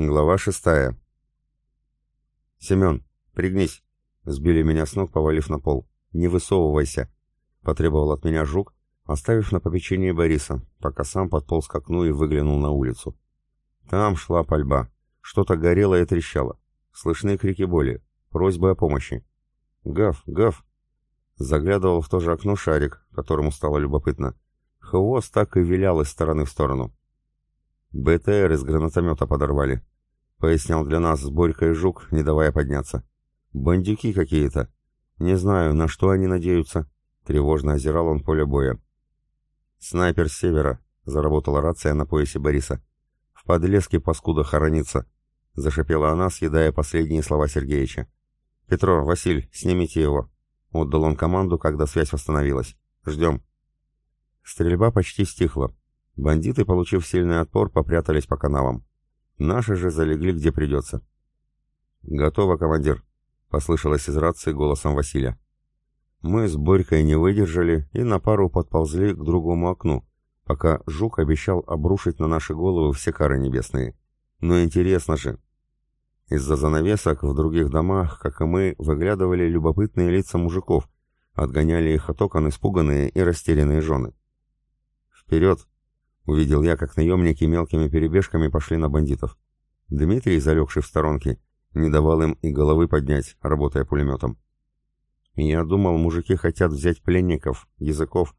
Глава шестая. «Семен, пригнись!» Сбили меня с ног, повалив на пол. «Не высовывайся!» Потребовал от меня жук, оставив на попечении Бориса, пока сам подполз к окну и выглянул на улицу. Там шла пальба. Что-то горело и трещало. Слышны крики боли, просьбы о помощи. «Гав, гав!» Заглядывал в то же окно шарик, которому стало любопытно. Хвост так и вилял из стороны в сторону. БТР из гранатомета подорвали. Пояснял для нас с Борькой Жук, не давая подняться. Бандюки какие-то. Не знаю, на что они надеются. Тревожно озирал он поле боя. Снайпер с севера. Заработала рация на поясе Бориса. В подлеске паскуда хоронится. Зашипела она, съедая последние слова Сергеича. «Петро, Василь, снимите его!» Отдал он команду, когда связь восстановилась. «Ждем!» Стрельба почти стихла. Бандиты, получив сильный отпор, попрятались по канавам. Наши же залегли где придется. «Готово, командир», — послышалось из рации голосом Василия. Мы с Борькой не выдержали и на пару подползли к другому окну, пока Жук обещал обрушить на наши головы все кары небесные. Но интересно же. Из-за занавесок в других домах, как и мы, выглядывали любопытные лица мужиков, отгоняли их от окон испуганные и растерянные жены. «Вперед!» Увидел я, как наемники мелкими перебежками пошли на бандитов. Дмитрий, залегший в сторонке, не давал им и головы поднять, работая пулеметом. Я думал, мужики хотят взять пленников, языков,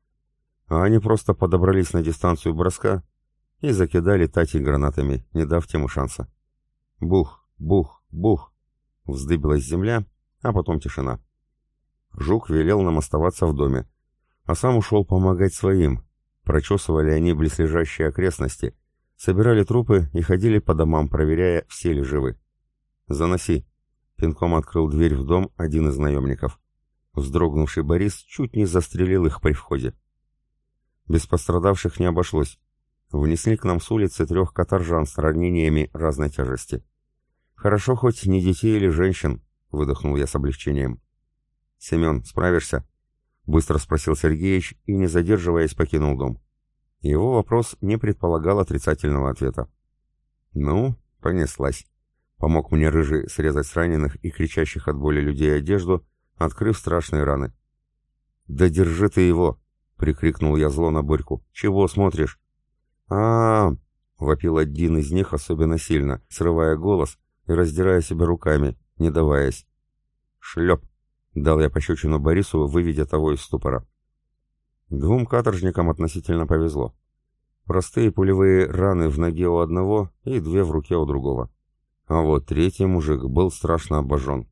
а они просто подобрались на дистанцию броска и закидали Тати гранатами, не дав тему шанса. Бух, бух, бух. Вздыбилась земля, а потом тишина. Жук велел нам оставаться в доме, а сам ушел помогать своим, Прочесывали они близлежащие окрестности, собирали трупы и ходили по домам, проверяя, все ли живы. «Заноси!» — пинком открыл дверь в дом один из наемников. Вздрогнувший Борис чуть не застрелил их при входе. Без пострадавших не обошлось. Внесли к нам с улицы трех каторжан с ранениями разной тяжести. «Хорошо хоть не детей или женщин», — выдохнул я с облегчением. «Семен, справишься?» Быстро спросил Сергеич и, не задерживаясь, покинул дом. Его вопрос не предполагал отрицательного ответа. «Ну, понеслась». Помог мне рыжий срезать с раненых и кричащих от боли людей одежду, открыв страшные раны. «Да держи ты его!» — прикрикнул я зло на Борьку. «Чего смотришь?» а, -а, -а вопил один из них особенно сильно, срывая голос и раздирая себя руками, не даваясь. «Шлеп!» Дал я пощечину Борису, выведя того из ступора. Двум каторжникам относительно повезло. Простые пулевые раны в ноге у одного и две в руке у другого. А вот третий мужик был страшно обожжен.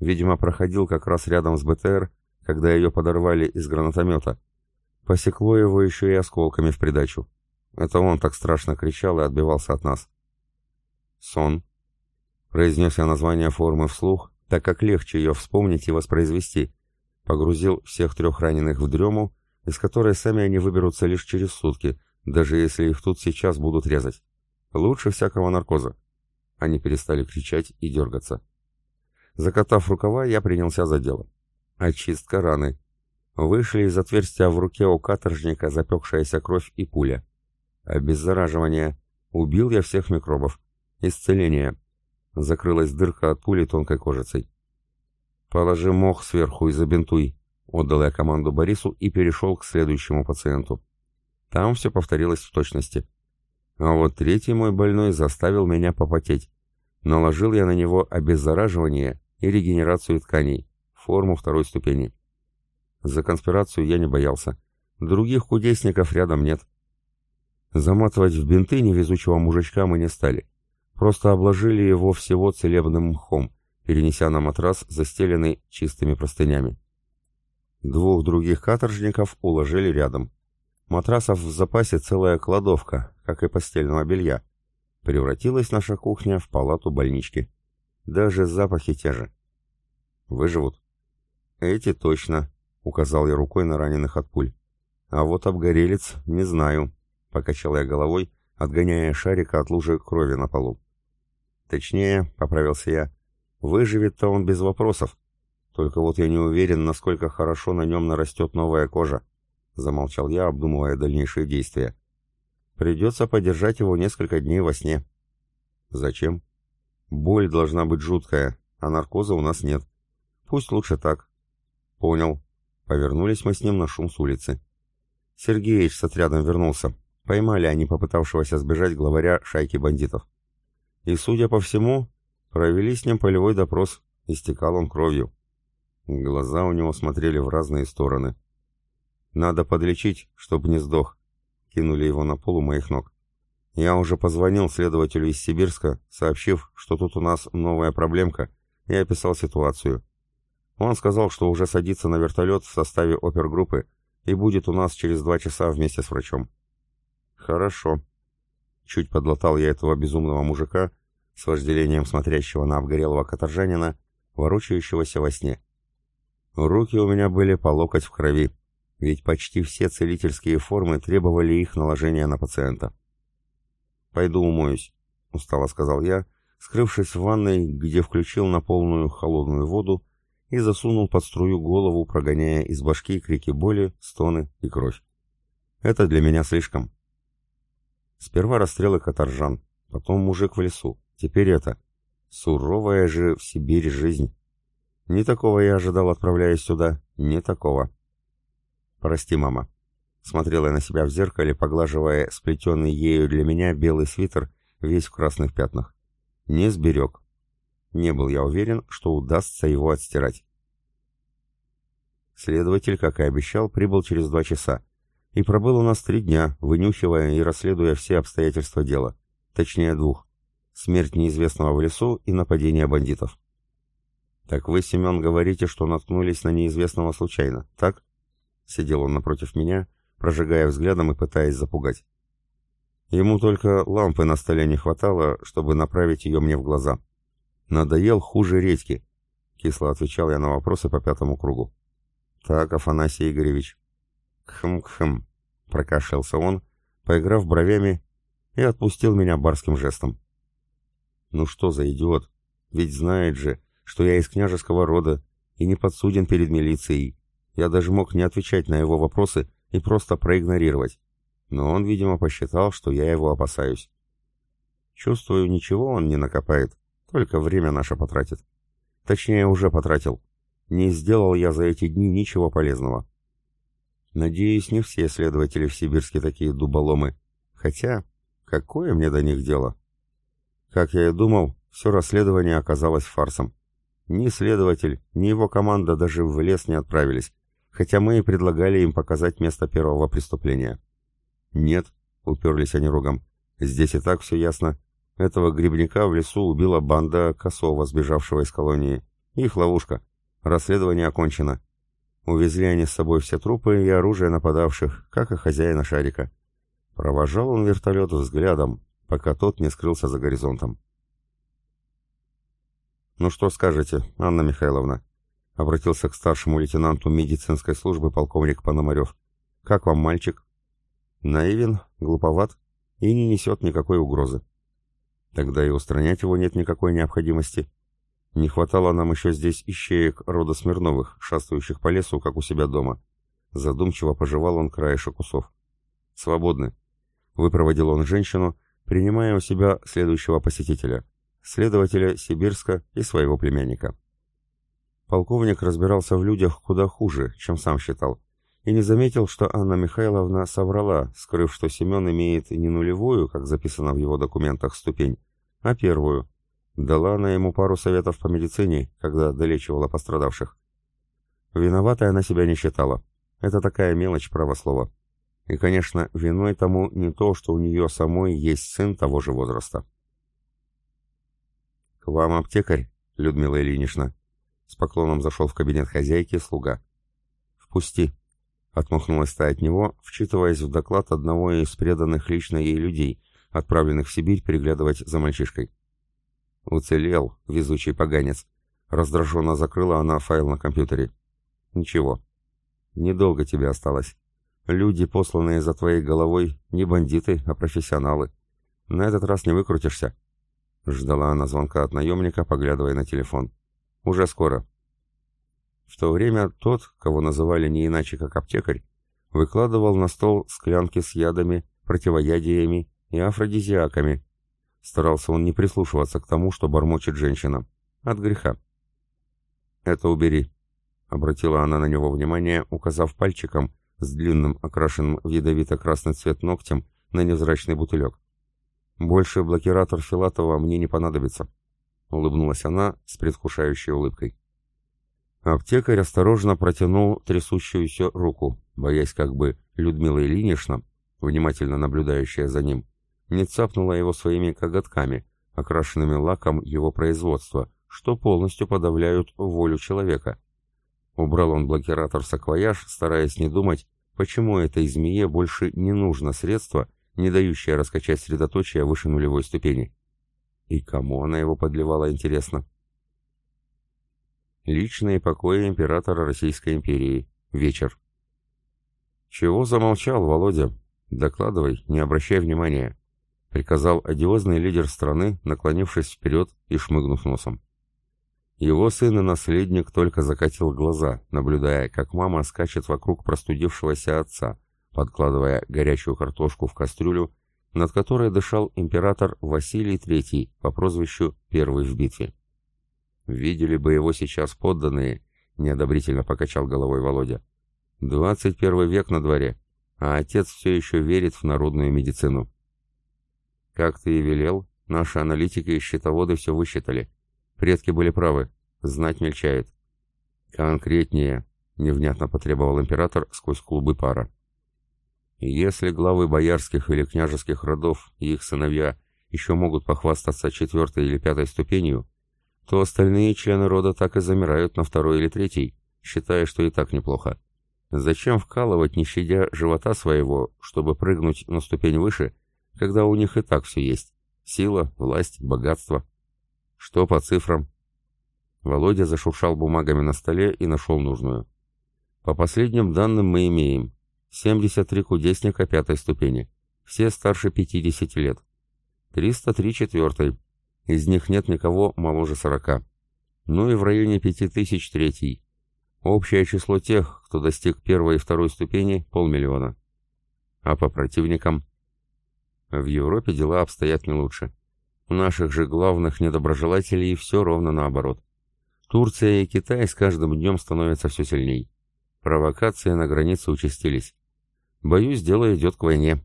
Видимо, проходил как раз рядом с БТР, когда ее подорвали из гранатомета. Посекло его еще и осколками в придачу. Это он так страшно кричал и отбивался от нас. «Сон», — произнес я название формы вслух, так как легче ее вспомнить и воспроизвести. Погрузил всех трех раненых в дрему, из которой сами они выберутся лишь через сутки, даже если их тут сейчас будут резать. Лучше всякого наркоза. Они перестали кричать и дергаться. Закатав рукава, я принялся за дело. Очистка раны. Вышли из отверстия в руке у каторжника запекшаяся кровь и пуля. Обеззараживание. Убил я всех микробов. Исцеление. Закрылась дырка от пули тонкой кожицей. «Положи мох сверху и забинтуй», — отдал я команду Борису и перешел к следующему пациенту. Там все повторилось в точности. А вот третий мой больной заставил меня попотеть. Наложил я на него обеззараживание и регенерацию тканей, форму второй ступени. За конспирацию я не боялся. Других кудесников рядом нет. Заматывать в бинты невезучего мужичка мы не стали. Просто обложили его всего целебным мхом, перенеся на матрас, застеленный чистыми простынями. Двух других каторжников уложили рядом. Матрасов в запасе целая кладовка, как и постельного белья. Превратилась наша кухня в палату больнички. Даже запахи те же. Выживут? Эти точно, указал я рукой на раненых от пуль. А вот обгорелец не знаю, покачал я головой, отгоняя шарика от лужи крови на полу. Точнее, поправился я, выживет-то он без вопросов. Только вот я не уверен, насколько хорошо на нем нарастет новая кожа. Замолчал я, обдумывая дальнейшие действия. Придется подержать его несколько дней во сне. Зачем? Боль должна быть жуткая, а наркоза у нас нет. Пусть лучше так. Понял. Повернулись мы с ним на шум с улицы. Сергеич с отрядом вернулся. Поймали они попытавшегося сбежать главаря шайки бандитов. И, судя по всему, провели с ним полевой допрос. Истекал он кровью. Глаза у него смотрели в разные стороны. «Надо подлечить, чтобы не сдох», — кинули его на пол у моих ног. Я уже позвонил следователю из Сибирска, сообщив, что тут у нас новая проблемка, и описал ситуацию. Он сказал, что уже садится на вертолет в составе опергруппы и будет у нас через два часа вместе с врачом. Хорошо. Чуть подлатал я этого безумного мужика, с вожделением смотрящего на обгорелого каторжанина, ворочающегося во сне. Руки у меня были по локоть в крови, ведь почти все целительские формы требовали их наложения на пациента. «Пойду умоюсь», — устало сказал я, скрывшись в ванной, где включил на полную холодную воду и засунул под струю голову, прогоняя из башки крики боли, стоны и кровь. «Это для меня слишком». Сперва расстрелы каторжан, потом мужик в лесу, теперь это. Суровая же в Сибири жизнь. Не такого я ожидал, отправляясь сюда, не такого. «Прости, мама», Смотрел я на себя в зеркале, поглаживая сплетенный ею для меня белый свитер, весь в красных пятнах. Не сберег. Не был я уверен, что удастся его отстирать. Следователь, как и обещал, прибыл через два часа. И пробыл у нас три дня, вынюхивая и расследуя все обстоятельства дела. Точнее, двух. Смерть неизвестного в лесу и нападение бандитов. «Так вы, Семен, говорите, что наткнулись на неизвестного случайно, так?» Сидел он напротив меня, прожигая взглядом и пытаясь запугать. Ему только лампы на столе не хватало, чтобы направить ее мне в глаза. «Надоел хуже редьки», — кисло отвечал я на вопросы по пятому кругу. «Так, Афанасий Игоревич». «Кхм-кхм», — прокашлялся он, поиграв бровями, и отпустил меня барским жестом. «Ну что за идиот? Ведь знает же, что я из княжеского рода и не подсуден перед милицией. Я даже мог не отвечать на его вопросы и просто проигнорировать. Но он, видимо, посчитал, что я его опасаюсь. Чувствую, ничего он не накопает, только время наше потратит. Точнее, уже потратил. Не сделал я за эти дни ничего полезного. Надеюсь, не все следователи в Сибирске такие дуболомы. Хотя, какое мне до них дело? Как я и думал, все расследование оказалось фарсом. Ни следователь, ни его команда даже в лес не отправились, хотя мы и предлагали им показать место первого преступления. «Нет», — уперлись они рогом, — «здесь и так все ясно. Этого грибника в лесу убила банда Косова, сбежавшего из колонии. Их ловушка. Расследование окончено. Увезли они с собой все трупы и оружие нападавших, как и хозяина шарика. Провожал он вертолет взглядом, пока тот не скрылся за горизонтом. «Ну что скажете, Анна Михайловна?» Обратился к старшему лейтенанту медицинской службы полковник Пономарев. «Как вам мальчик?» «Наивен, глуповат и не несет никакой угрозы». «Тогда и устранять его нет никакой необходимости. Не хватало нам еще здесь ищеек рода Смирновых, шастающих по лесу, как у себя дома». Задумчиво пожевал он краешек усов. «Свободны». Выпроводил он женщину, принимая у себя следующего посетителя, следователя Сибирска и своего племянника. Полковник разбирался в людях куда хуже, чем сам считал, и не заметил, что Анна Михайловна соврала, скрыв, что Семен имеет не нулевую, как записано в его документах, ступень, а первую. Дала она ему пару советов по медицине, когда долечивала пострадавших. Виноватой она себя не считала. Это такая мелочь правослова. И, конечно, виной тому не то, что у нее самой есть сын того же возраста. «К вам аптекарь, Людмила Ильинична», с поклоном зашел в кабинет хозяйки слуга. «Впусти!» — отмахнулась та от него, вчитываясь в доклад одного из преданных лично ей людей, отправленных в Сибирь переглядывать за мальчишкой. «Уцелел, везучий поганец!» Раздраженно закрыла она файл на компьютере. «Ничего. Недолго тебе осталось. Люди, посланные за твоей головой, не бандиты, а профессионалы. На этот раз не выкрутишься». Ждала она звонка от наемника, поглядывая на телефон. Уже скоро. В то время тот, кого называли не иначе как аптекарь, выкладывал на стол склянки с ядами, противоядиями и афродизиаками. Старался он не прислушиваться к тому, что бормочет женщина. От греха. «Это убери», — обратила она на него внимание, указав пальчиком с длинным, окрашенным в ядовито-красный цвет ногтем на невзрачный бутылек. «Больше блокиратор Филатова мне не понадобится», — улыбнулась она с предвкушающей улыбкой. Аптекарь осторожно протянул трясущуюся руку, боясь как бы Людмила Ильинична, внимательно наблюдающая за ним, не цапнула его своими коготками, окрашенными лаком его производства, что полностью подавляют волю человека. Убрал он блокиратор саквояж, стараясь не думать, почему этой змее больше не нужно средство, не дающее раскачать средоточие выше нулевой ступени. И кому она его подливала, интересно? Личные покои императора Российской империи. Вечер. «Чего замолчал, Володя? Докладывай, не обращай внимания», — приказал одиозный лидер страны, наклонившись вперед и шмыгнув носом. Его сын и наследник только закатил глаза, наблюдая, как мама скачет вокруг простудившегося отца, подкладывая горячую картошку в кастрюлю, над которой дышал император Василий III по прозвищу «Первый в битве». Видели бы его сейчас подданные, неодобрительно покачал головой Володя. Двадцать первый век на дворе, а отец все еще верит в народную медицину. Как ты и велел, наши аналитики и счетоводы все высчитали. Предки были правы, знать мельчает. Конкретнее, невнятно потребовал император сквозь клубы пара. Если главы боярских или княжеских родов и их сыновья еще могут похвастаться четвертой или пятой ступенью, то остальные члены рода так и замирают на второй или третий, считая, что и так неплохо. Зачем вкалывать, не щадя живота своего, чтобы прыгнуть на ступень выше, когда у них и так все есть? Сила, власть, богатство. Что по цифрам? Володя зашуршал бумагами на столе и нашел нужную. По последним данным мы имеем 73 кудесника пятой ступени, все старше 50 лет. 303 четвертой, из них нет никого моложе сорока. Ну и в районе пяти тысяч третий. Общее число тех, кто достиг первой и второй ступени – полмиллиона. А по противникам? В Европе дела обстоят не лучше. У наших же главных недоброжелателей все ровно наоборот. Турция и Китай с каждым днем становятся все сильней. Провокации на границе участились. Боюсь, дело идет к войне.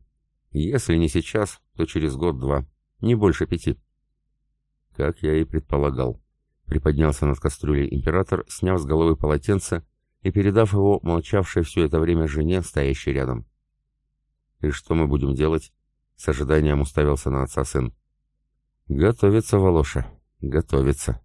Если не сейчас, то через год-два. Не больше пяти. Как я и предполагал. Приподнялся над кастрюлей император, сняв с головы полотенце и передав его молчавшей все это время жене, стоящей рядом. «И что мы будем делать?» С ожиданием уставился на отца сын. «Готовится, Волоша, готовится».